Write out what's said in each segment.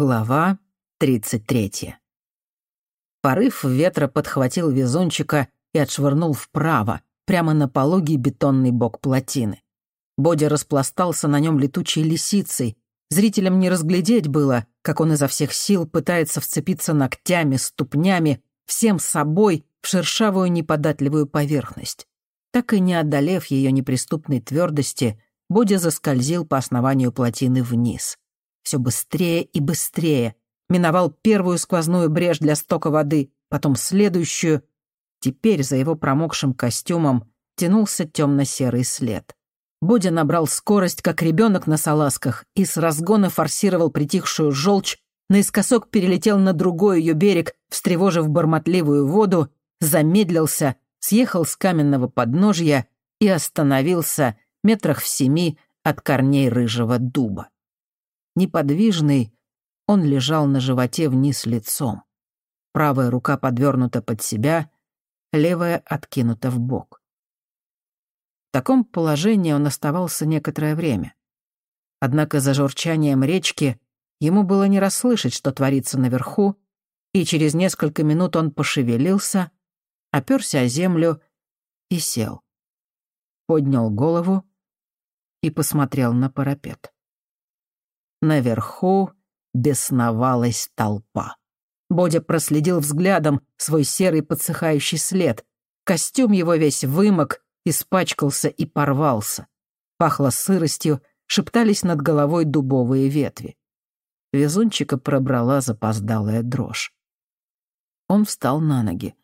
Глава 33. Порыв ветра подхватил везунчика и отшвырнул вправо, прямо на пологий бетонный бок плотины. Бодя распластался на нем летучей лисицей. Зрителям не разглядеть было, как он изо всех сил пытается вцепиться ногтями, ступнями, всем собой в шершавую неподатливую поверхность. Так и не одолев ее неприступной твердости, Бодя заскользил по основанию плотины вниз все быстрее и быстрее. Миновал первую сквозную брешь для стока воды, потом следующую. Теперь за его промокшим костюмом тянулся темно-серый след. Бодя набрал скорость, как ребенок на салазках, и с разгона форсировал притихшую желчь, наискосок перелетел на другой ее берег, встревожив бормотливую воду, замедлился, съехал с каменного подножья и остановился метрах в семи от корней рыжего дуба. Неподвижный, он лежал на животе вниз лицом. Правая рука подвернута под себя, левая откинута в бок. В таком положении он оставался некоторое время. Однако за журчанием речки ему было не расслышать, что творится наверху, и через несколько минут он пошевелился, оперся о землю и сел. Поднял голову и посмотрел на парапет. Наверху бесновалась толпа. Бодя проследил взглядом свой серый подсыхающий след. Костюм его весь вымок, испачкался и порвался. Пахло сыростью, шептались над головой дубовые ветви. Везунчика пробрала запоздалая дрожь. Он встал на ноги.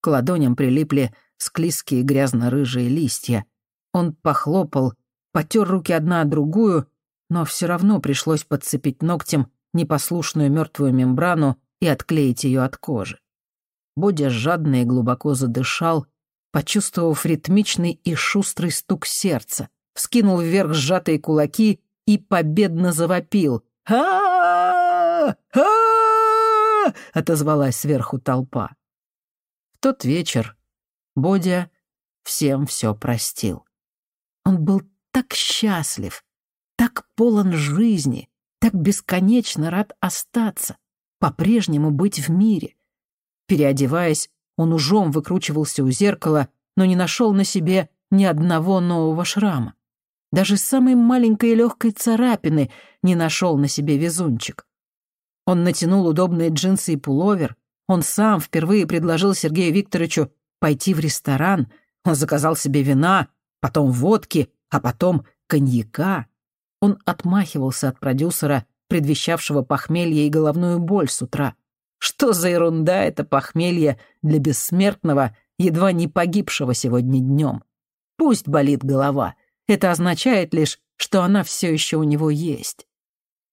К ладоням прилипли склизкие грязно-рыжие листья. Он похлопал, потер руки одна о другую но все равно пришлось подцепить ногтем непослушную мертвую мембрану и отклеить ее от кожи. Бодя жадно и глубоко задышал, почувствовав ритмичный и шустрый стук сердца, вскинул вверх сжатые кулаки и победно завопил. а а отозвалась сверху толпа. В тот вечер Бодя всем все простил. Он был так счастлив, так полон жизни, так бесконечно рад остаться, по-прежнему быть в мире. Переодеваясь, он ужом выкручивался у зеркала, но не нашел на себе ни одного нового шрама. Даже самой маленькой легкой царапины не нашел на себе везунчик. Он натянул удобные джинсы и пуловер, он сам впервые предложил Сергею Викторовичу пойти в ресторан, он заказал себе вина, потом водки, а потом коньяка. Он отмахивался от продюсера, предвещавшего похмелье и головную боль с утра. Что за ерунда это похмелье для бессмертного, едва не погибшего сегодня днем? Пусть болит голова. Это означает лишь, что она все еще у него есть.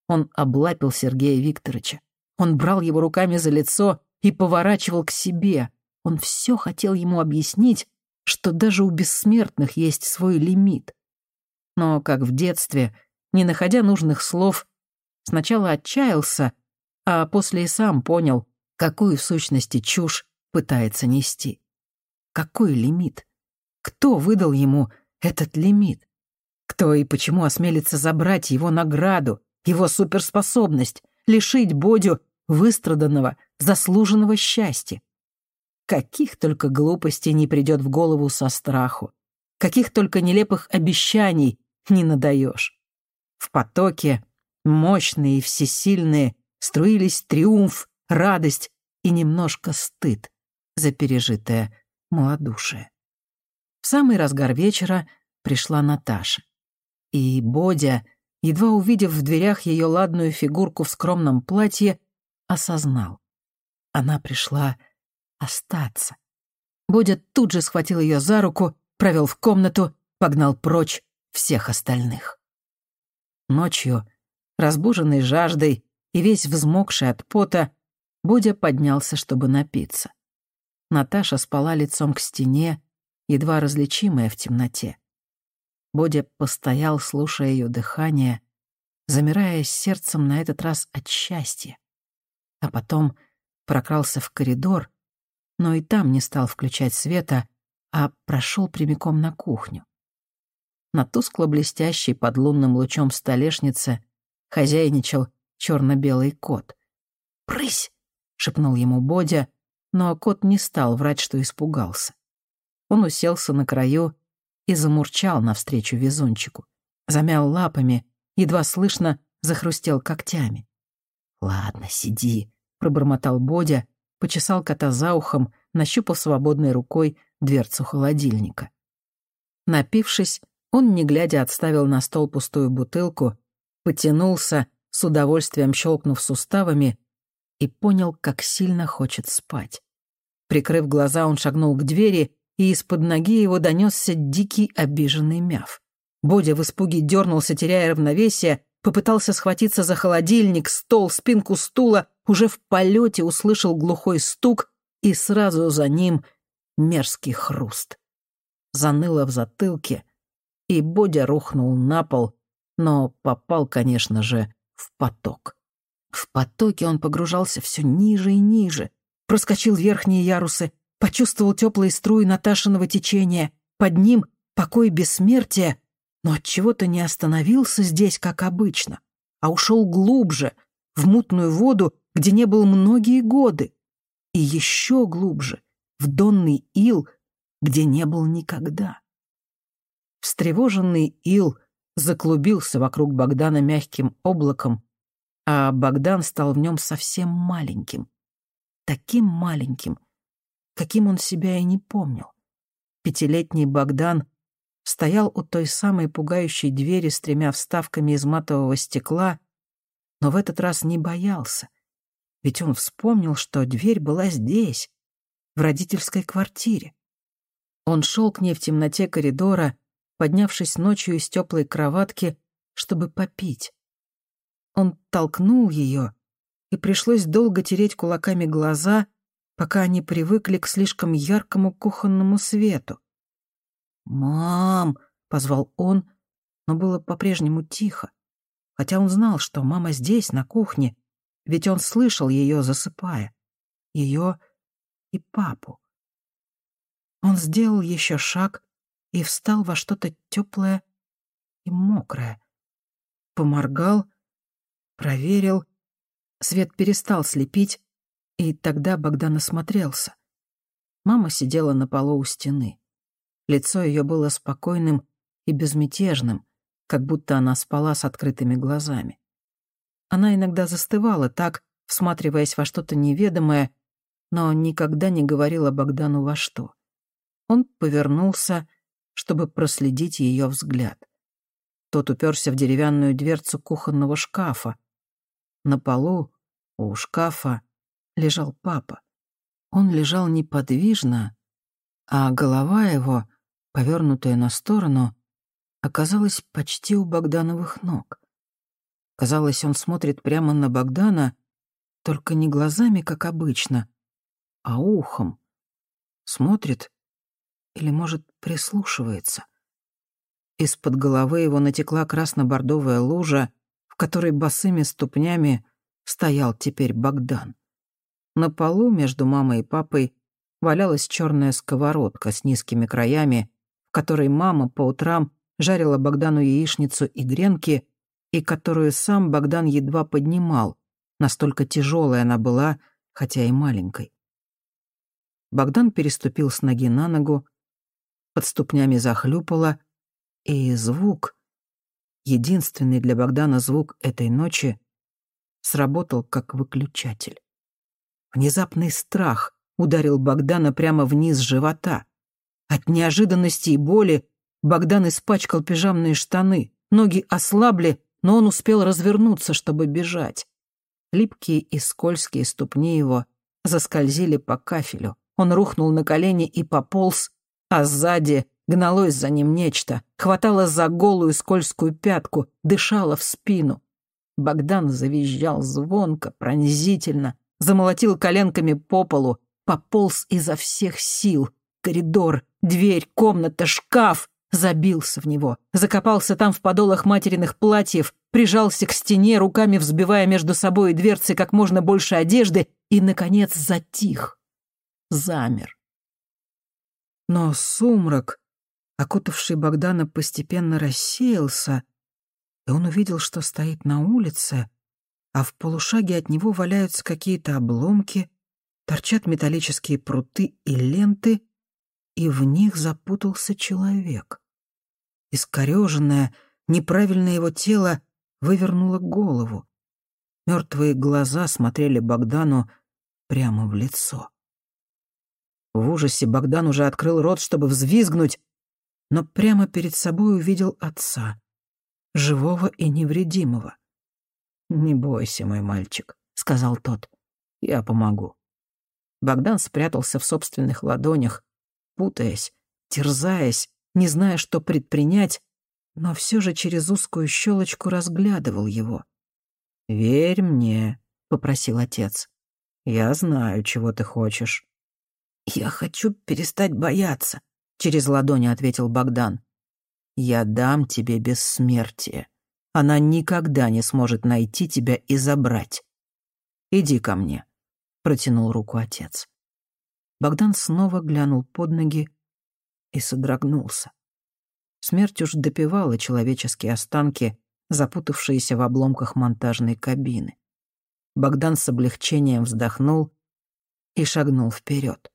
Он облапил Сергея Викторовича. Он брал его руками за лицо и поворачивал к себе. Он все хотел ему объяснить, что даже у бессмертных есть свой лимит. Но, как в детстве, не находя нужных слов, сначала отчаялся, а после и сам понял, какую в сущности чушь пытается нести. Какой лимит? Кто выдал ему этот лимит? Кто и почему осмелится забрать его награду, его суперспособность, лишить Бодю выстраданного, заслуженного счастья? Каких только глупостей не придет в голову со страху, каких только нелепых обещаний не надаешь. В потоке, мощные и всесильные, струились триумф, радость и немножко стыд за пережитое малодушие. В самый разгар вечера пришла Наташа. И Бодя, едва увидев в дверях ее ладную фигурку в скромном платье, осознал. Она пришла остаться. Бодя тут же схватил ее за руку, провел в комнату, погнал прочь всех остальных. Ночью, разбуженный жаждой и весь взмокший от пота, Будя поднялся, чтобы напиться. Наташа спала лицом к стене, едва различимая в темноте. Бодя постоял, слушая ее дыхание, замирая сердцем на этот раз от счастья. А потом прокрался в коридор, но и там не стал включать света, а прошел прямиком на кухню. На тускло-блестящей под лунным лучом столешнице хозяйничал черно-белый кот. «Прысь!» — шепнул ему Бодя, но кот не стал врать, что испугался. Он уселся на краю и замурчал навстречу везунчику. Замял лапами, едва слышно захрустел когтями. «Ладно, сиди», — пробормотал Бодя, почесал кота за ухом, нащупал свободной рукой дверцу холодильника. Напившись, он, не глядя, отставил на стол пустую бутылку, потянулся, с удовольствием щелкнув суставами, и понял, как сильно хочет спать. Прикрыв глаза, он шагнул к двери, и из-под ноги его донесся дикий обиженный мяв. Бодя в испуге дернулся, теряя равновесие, попытался схватиться за холодильник, стол, спинку стула, уже в полете услышал глухой стук, и сразу за ним мерзкий хруст. Заныло в затылке, и Бодя рухнул на пол, но попал, конечно же, в поток. В потоке он погружался все ниже и ниже, проскочил верхние ярусы, почувствовал теплые струи Наташиного течения, под ним покой бессмертия, но от чего то не остановился здесь, как обычно, а ушел глубже, в мутную воду, где не был многие годы, и еще глубже, в донный ил, где не был никогда. Встревоженный ил заклубился вокруг Богдана мягким облаком, а Богдан стал в нем совсем маленьким. Таким маленьким, каким он себя и не помнил. Пятилетний Богдан стоял у той самой пугающей двери с тремя вставками из матового стекла, но в этот раз не боялся, ведь он вспомнил, что дверь была здесь, в родительской квартире. Он шел к ней в темноте коридора, поднявшись ночью из теплой кроватки, чтобы попить. Он толкнул ее, и пришлось долго тереть кулаками глаза, пока они привыкли к слишком яркому кухонному свету. «Мам!» — позвал он, но было по-прежнему тихо, хотя он знал, что мама здесь, на кухне, ведь он слышал ее, засыпая. Ее и папу. Он сделал еще шаг и встал во что-то теплое и мокрое. Поморгал, проверил. Свет перестал слепить, и тогда Богдан осмотрелся. Мама сидела на полу у стены. Лицо ее было спокойным и безмятежным, как будто она спала с открытыми глазами. Она иногда застывала так, всматриваясь во что-то неведомое, но никогда не говорила Богдану во что. Он повернулся, чтобы проследить ее взгляд. Тот уперся в деревянную дверцу кухонного шкафа. На полу, у шкафа, лежал папа. Он лежал неподвижно, а голова его, повернутая на сторону, оказалась почти у Богдановых ног. Казалось, он смотрит прямо на Богдана, только не глазами, как обычно, а ухом. Смотрит или, может, прислушивается. Из-под головы его натекла красно-бордовая лужа, в которой босыми ступнями стоял теперь Богдан. На полу между мамой и папой валялась черная сковородка с низкими краями, в которой мама по утрам жарила Богдану яичницу и гренки, и которую сам Богдан едва поднимал, настолько тяжелая она была, хотя и маленькой. Богдан переступил с ноги на ногу, под ступнями захлюпало, и звук, единственный для Богдана звук этой ночи, сработал как выключатель. Внезапный страх ударил Богдана прямо вниз живота. От неожиданности и боли Богдан испачкал пижамные штаны, ноги ослабли, но он успел развернуться, чтобы бежать. Липкие и скользкие ступни его заскользили по кафелю. Он рухнул на колени и пополз, а сзади гналось за ним нечто, хватало за голую скользкую пятку, дышало в спину. Богдан завизжал звонко, пронзительно, замолотил коленками по полу, пополз изо всех сил. Коридор, дверь, комната, шкаф забился в него, закопался там в подолах материных платьев, прижался к стене, руками взбивая между собой и дверцы как можно больше одежды и, наконец, затих. Замер. Но сумрак, окутавший Богдана, постепенно рассеялся, и он увидел, что стоит на улице, а в полушаге от него валяются какие-то обломки, торчат металлические пруты и ленты, и в них запутался человек. Искореженное, неправильное его тело вывернуло голову. Мертвые глаза смотрели Богдану прямо в лицо. В ужасе Богдан уже открыл рот, чтобы взвизгнуть, но прямо перед собой увидел отца, живого и невредимого. «Не бойся, мой мальчик», — сказал тот. «Я помогу». Богдан спрятался в собственных ладонях, путаясь, терзаясь, не зная, что предпринять, но все же через узкую щелочку разглядывал его. «Верь мне», — попросил отец. «Я знаю, чего ты хочешь». «Я хочу перестать бояться», — через ладони ответил Богдан. «Я дам тебе бессмертие. Она никогда не сможет найти тебя и забрать. Иди ко мне», — протянул руку отец. Богдан снова глянул под ноги и содрогнулся. Смерть уж допивала человеческие останки, запутавшиеся в обломках монтажной кабины. Богдан с облегчением вздохнул и шагнул вперед.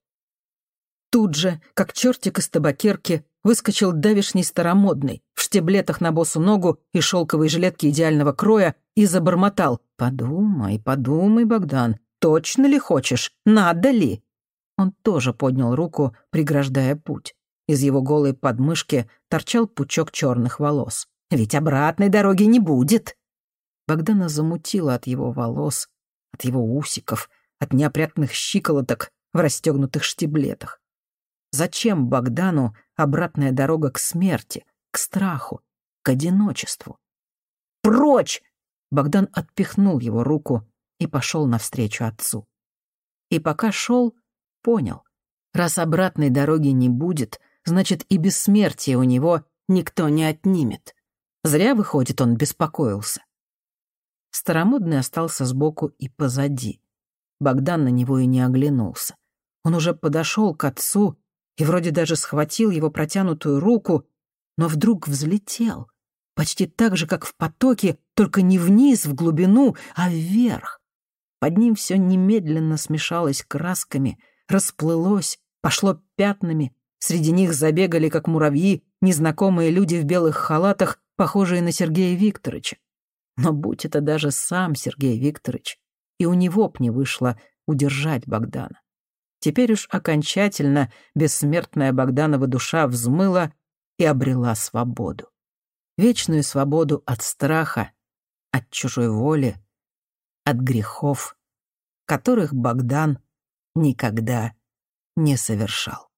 Тут же, как чертик из табакерки, выскочил давишний старомодный, в штиблетах на босу ногу и шелковой жилетке идеального кроя, и забормотал. «Подумай, подумай, Богдан, точно ли хочешь? Надо ли?» Он тоже поднял руку, преграждая путь. Из его голой подмышки торчал пучок черных волос. «Ведь обратной дороги не будет!» Богдана замутила от его волос, от его усиков, от неопрятных щиколоток в расстегнутых штиблетах. Зачем Богдану обратная дорога к смерти, к страху, к одиночеству? «Прочь!» Богдан отпихнул его руку и пошел навстречу отцу. И пока шел, понял. Раз обратной дороги не будет, значит и бессмертие у него никто не отнимет. Зря, выходит, он беспокоился. Старомодный остался сбоку и позади. Богдан на него и не оглянулся. Он уже подошел к отцу и вроде даже схватил его протянутую руку, но вдруг взлетел, почти так же, как в потоке, только не вниз, в глубину, а вверх. Под ним все немедленно смешалось красками, расплылось, пошло пятнами, среди них забегали, как муравьи, незнакомые люди в белых халатах, похожие на Сергея Викторовича. Но будь это даже сам Сергей Викторович, и у него б не вышло удержать Богдана. Теперь уж окончательно бессмертная Богданова душа взмыла и обрела свободу. Вечную свободу от страха, от чужой воли, от грехов, которых Богдан никогда не совершал.